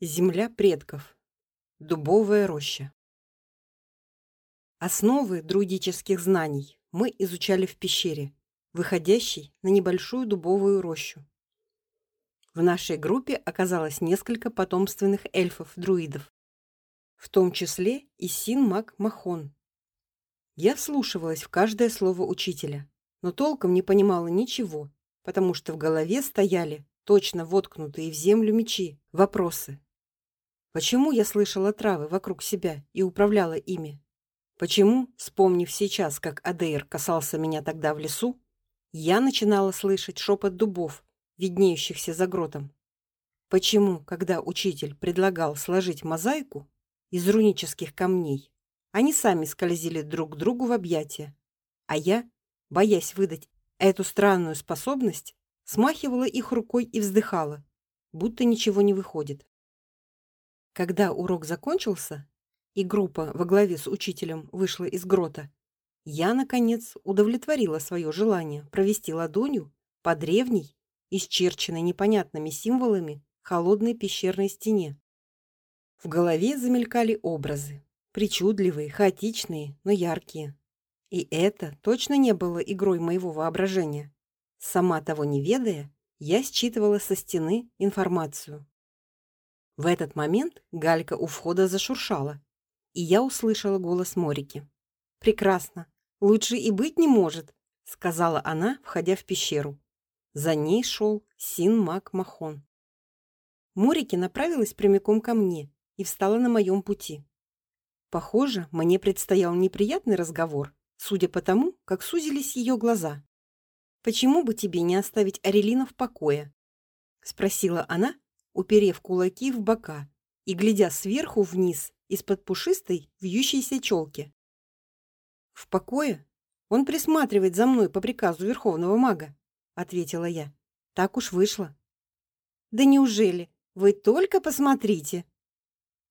Земля предков. Дубовая роща. Основы друидических знаний мы изучали в пещере, выходящей на небольшую дубовую рощу. В нашей группе оказалось несколько потомственных эльфов-друидов, в том числе и Син-Мак Махон. Я вслушивалась в каждое слово учителя, но толком не понимала ничего, потому что в голове стояли точно воткнутые в землю мечи вопросы. Почему я слышала травы вокруг себя и управляла ими? Почему, вспомнив сейчас, как Адейр касался меня тогда в лесу, я начинала слышать шепот дубов, виднеющихся за гротом? Почему, когда учитель предлагал сложить мозаику из рунических камней, они сами скользили друг к другу в объятия, а я, боясь выдать эту странную способность, смахивала их рукой и вздыхала, будто ничего не выходит. Когда урок закончился и группа во главе с учителем вышла из грота, я наконец удовлетворила свое желание провести ладонью по древней, исчерченной непонятными символами холодной пещерной стене. В голове замелькали образы, причудливые, хаотичные, но яркие. И это точно не было игрой моего воображения. Сама того не ведая, я считывала со стены информацию. В этот момент галька у входа зашуршала, и я услышала голос Морики. Прекрасно. Лучше и быть не может, сказала она, входя в пещеру. За ней шел Син Мак Махон. Морики направилась прямиком ко мне и встала на моем пути. Похоже, мне предстоял неприятный разговор, судя по тому, как сузились ее глаза. Почему бы тебе не оставить Арелина в покое? спросила она, уперев кулаки в бока и глядя сверху вниз из-под пушистой вьющейся челки. В покое он присматривает за мной по приказу верховного мага, ответила я. Так уж вышло. Да неужели? Вы только посмотрите.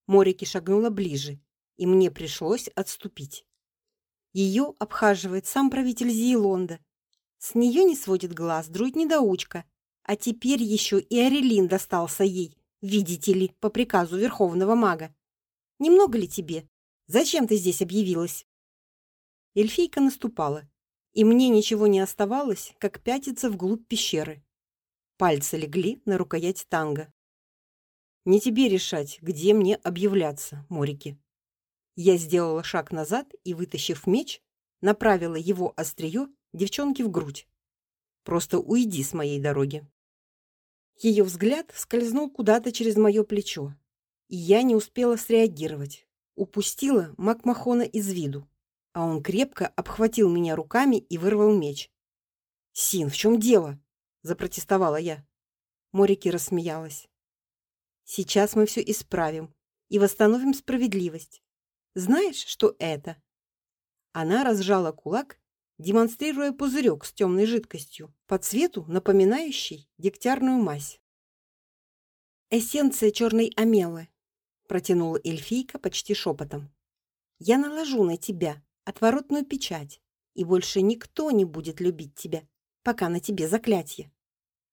Морики шагнула ближе, и мне пришлось отступить. Ее обхаживает сам правитель Зейлонда. С нее не сводит глаз друид недоучка, а теперь еще и Арелин достался ей, видите ли, по приказу верховного мага. Немного ли тебе? Зачем ты здесь объявилась? Эльфийка наступала, и мне ничего не оставалось, как пятиться вглубь пещеры. Пальцы легли на рукоять танга. Не тебе решать, где мне объявляться, Морики. Я сделала шаг назад и, вытащив меч, направила его острие девчонке в грудь. Просто уйди с моей дороги. Ее взгляд скользнул куда-то через мое плечо, и я не успела среагировать. Упустила Макмахона из виду, а он крепко обхватил меня руками и вырвал меч. "Син, в чем дело?" запротестовала я. Морики рассмеялась. "Сейчас мы все исправим и восстановим справедливость. Знаешь, что это?" Она разжала кулак демонстрируя пузырек с темной жидкостью, по цвету напоминающий дегтярную мазь. Эссенция черной амелы, протянула эльфийка почти шепотом. Я наложу на тебя отворотную печать, и больше никто не будет любить тебя, пока на тебе заклятие.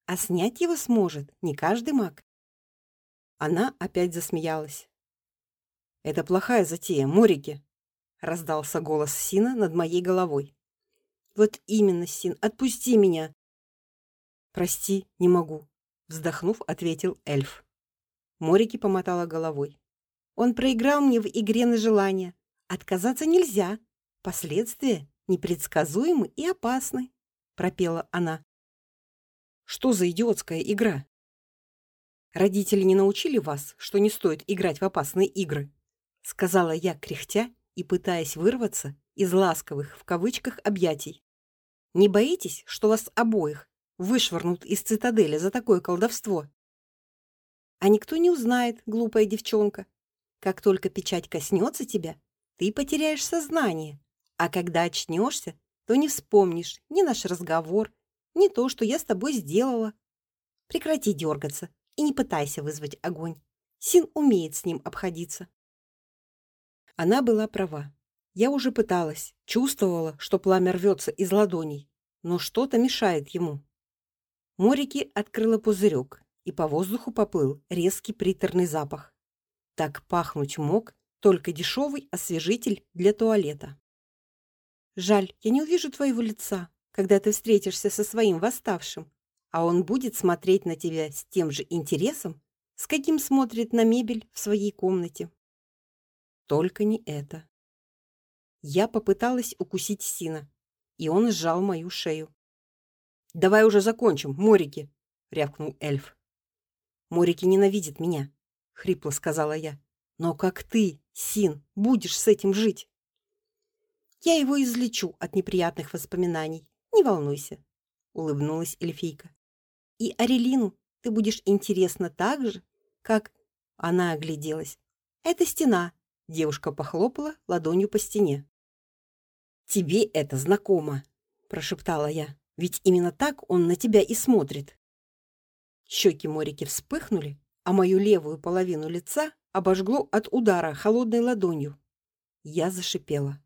А снять его сможет не каждый маг. Она опять засмеялась. Это плохая затея, Морики, раздался голос Сина над моей головой. Вот именно, Син, отпусти меня. Прости, не могу, вздохнув, ответил эльф. Морики помотала головой. Он проиграл мне в игре на желание. Отказаться нельзя. Последствия непредсказуемы и опасны, пропела она. Что за идиотская игра? Родители не научили вас, что не стоит играть в опасные игры, сказала я, кряхтя и пытаясь вырваться из ласковых в кавычках объятий. Не боитесь, что вас обоих вышвырнут из цитадели за такое колдовство? А никто не узнает, глупая девчонка. Как только печать коснется тебя, ты потеряешь сознание, а когда очнешься, то не вспомнишь ни наш разговор, ни то, что я с тобой сделала. Прекрати дергаться и не пытайся вызвать огонь. Син умеет с ним обходиться. Она была права. Я уже пыталась, чувствовала, что пламя рвется из ладоней, но что-то мешает ему. Морики открыла пузырек, и по воздуху поплыл резкий приторный запах. Так пахнуть мог только дешевый освежитель для туалета. Жаль, я не увижу твоего лица, когда ты встретишься со своим восставшим, а он будет смотреть на тебя с тем же интересом, с каким смотрит на мебель в своей комнате. Только не это. Я попыталась укусить Сина, и он сжал мою шею. Давай уже закончим, Морики, рявкнул эльф. Морики ненавидит меня, хрипло сказала я. Но как ты, Син, будешь с этим жить? Я его излечу от неприятных воспоминаний. Не волнуйся, улыбнулась эльфийка. И Арелину ты будешь интересна так же, как она огляделась. Это стена. Девушка похлопала ладонью по стене. Тебе это знакомо, прошептала я. Ведь именно так он на тебя и смотрит. Щеки Морики вспыхнули, а мою левую половину лица обожгло от удара холодной ладонью. Я зашипела.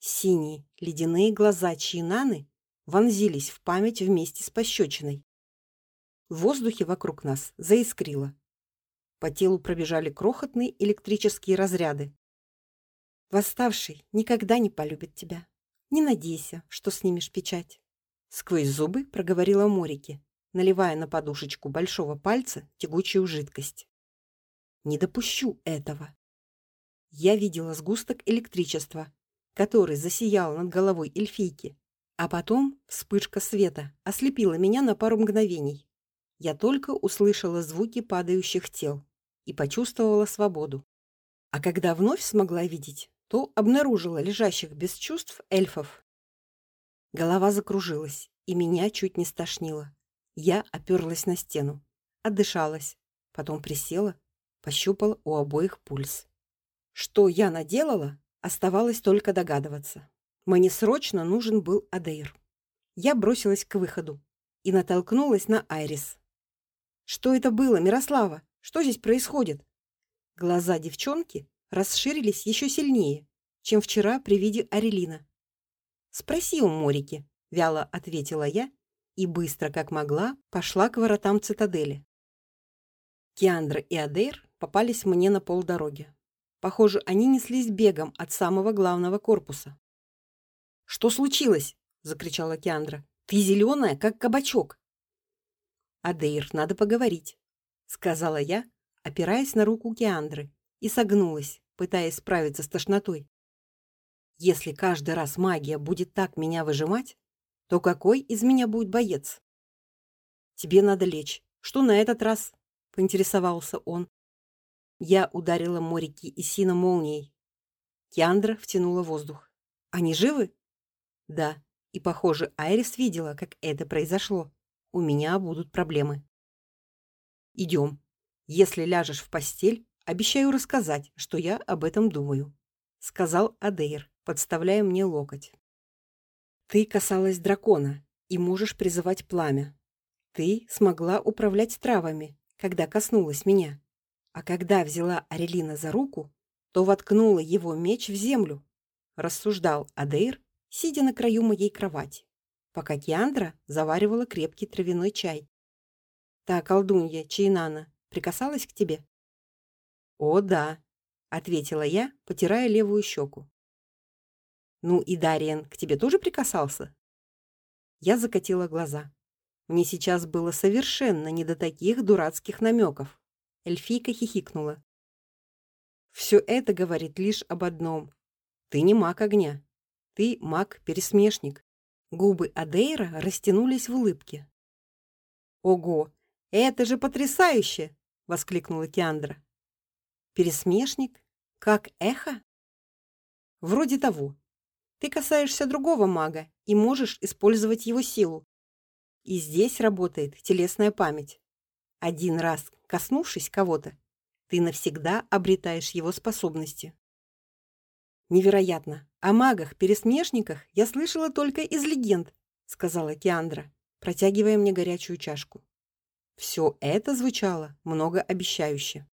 Синие ледяные глаза Чинаны вонзились в память вместе с пощечиной. В воздухе вокруг нас заискрило. По телу пробежали крохотные электрические разряды. Восставший никогда не полюбит тебя. Не надейся, что снимешь печать, сквозь зубы проговорила Морики, наливая на подушечку большого пальца тягучую жидкость. Не допущу этого. Я видела сгусток электричества, который засиял над головой эльфийки, а потом вспышка света ослепила меня на пару мгновений. Я только услышала звуки падающих тел и почувствовала свободу. А когда вновь смогла видеть, то обнаружила лежащих без чувств эльфов. Голова закружилась, и меня чуть не стошнило. Я оперлась на стену, отдышалась, потом присела, пощупала у обоих пульс. Что я наделала, оставалось только догадываться. Мне срочно нужен был Адейр. Я бросилась к выходу и натолкнулась на Айрис. Что это было, Мирослава? Что здесь происходит? Глаза девчонки расширились еще сильнее, чем вчера при виде Арелина. Спроси у Морики, вяло ответила я и быстро, как могла, пошла к воротам цитадели. Киандра и Адейр попались мне на полдороги. Похоже, они неслись бегом от самого главного корпуса. Что случилось? закричала Киандра. Ты зеленая, как кабачок. Адейр, надо поговорить, сказала я, опираясь на руку Киандры, и согнулась, пытаясь справиться с тошнотой. Если каждый раз магия будет так меня выжимать, то какой из меня будет боец? Тебе надо лечь. Что на этот раз? поинтересовался он. Я ударила Морики и Сина молнией. Киандра втянула воздух. Они живы? Да. И, похоже, Айрис видела, как это произошло у меня будут проблемы. Идем. Если ляжешь в постель, обещаю рассказать, что я об этом думаю, сказал Адейр, подставляя мне локоть. Ты касалась дракона и можешь призывать пламя. Ты смогла управлять травами, когда коснулась меня. А когда взяла Арелина за руку, то воткнула его меч в землю, рассуждал Адейр, сидя на краю моей кровати пока Киандра заваривала крепкий травяной чай. Та колдунья Чайнана прикасалась к тебе? О, да, ответила я, потирая левую щеку. Ну и Дариен к тебе тоже прикасался? Я закатила глаза. Мне сейчас было совершенно не до таких дурацких намеков. Эльфийка хихикнула. Все это говорит лишь об одном: ты не маг огня, ты маг-пересмешник. Губы Адейра растянулись в улыбке. Ого, это же потрясающе, воскликнула Киандра. Пересмешник, как эхо? Вроде того. Ты касаешься другого мага и можешь использовать его силу. И здесь работает телесная память. Один раз коснувшись кого-то, ты навсегда обретаешь его способности. Невероятно. О магах-пересмешниках я слышала только из легенд, сказала Киандра, протягивая мне горячую чашку. Все это звучало многообещающе.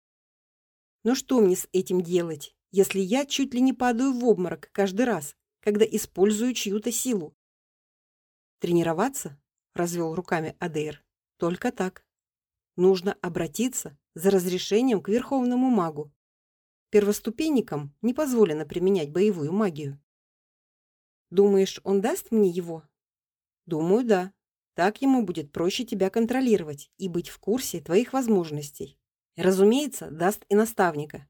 Но что мне с этим делать, если я чуть ли не падаю в обморок каждый раз, когда использую чью-то силу? Тренироваться? развел руками Адейр. Только так. нужно обратиться за разрешением к верховному магу. Первоступенникам не позволено применять боевую магию. Думаешь, он даст мне его? Думаю, да. Так ему будет проще тебя контролировать и быть в курсе твоих возможностей. разумеется, даст и наставника.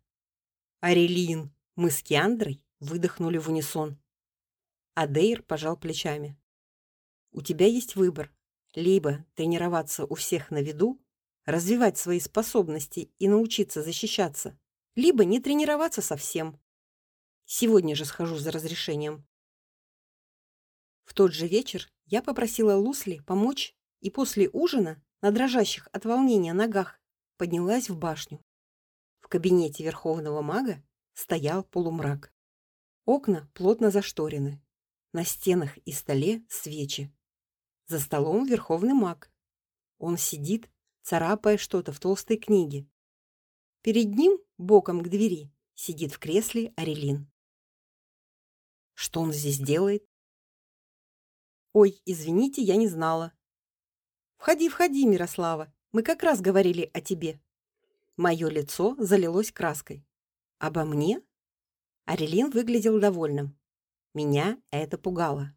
Арелин, мы с Киандрой выдохнули в унисон. Адейр пожал плечами. У тебя есть выбор: либо тренироваться у всех на виду, развивать свои способности и научиться защищаться, либо не тренироваться совсем. Сегодня же схожу за разрешением. В тот же вечер я попросила Лусли помочь и после ужина на дрожащих от волнения ногах поднялась в башню. В кабинете верховного мага стоял полумрак. Окна плотно зашторены. На стенах и столе свечи. За столом верховный маг. Он сидит, царапая что-то в толстой книге. Перед ним, боком к двери, сидит в кресле Арелин. Что он здесь делает? Ой, извините, я не знала. Входи, входи, Мирослава. Мы как раз говорили о тебе. Мое лицо залилось краской. Обо мне? Арелин выглядел довольным. Меня это пугало.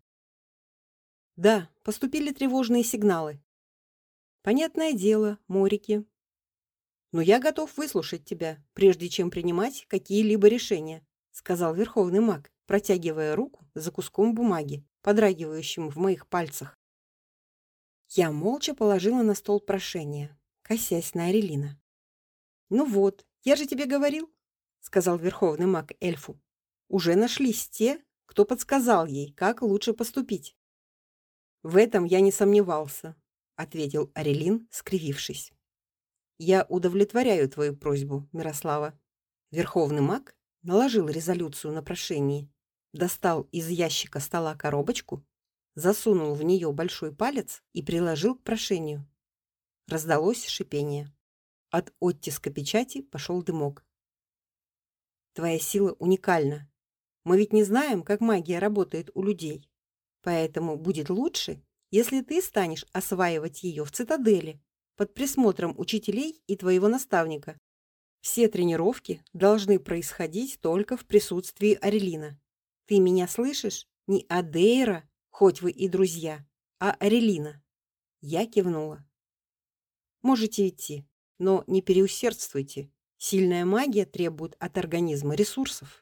Да, поступили тревожные сигналы. Понятное дело, морики. Но я готов выслушать тебя, прежде чем принимать какие-либо решения, сказал верховный маг, протягивая руку за куском бумаги, подрагивающим в моих пальцах. Я молча положила на стол прошение, косясь на Арелина. Ну вот, я же тебе говорил, сказал верховный маг эльфу. Уже нашлись те, кто подсказал ей, как лучше поступить. В этом я не сомневался, ответил Арелин, скривившись. Я удовлетворяю твою просьбу, Мирослава. Верховный маг наложил резолюцию на прошение, достал из ящика стола коробочку, засунул в нее большой палец и приложил к прошению. Раздалось шипение. От оттиска печати пошел дымок. Твоя сила уникальна, мы ведь не знаем, как магия работает у людей. Поэтому будет лучше, если ты станешь осваивать ее в цитадели под присмотром учителей и твоего наставника. Все тренировки должны происходить только в присутствии Арелина. Ты меня слышишь? Не Адейра, хоть вы и друзья, а Арелина. Я кивнула. Можете идти, но не переусердствуйте. Сильная магия требует от организма ресурсов.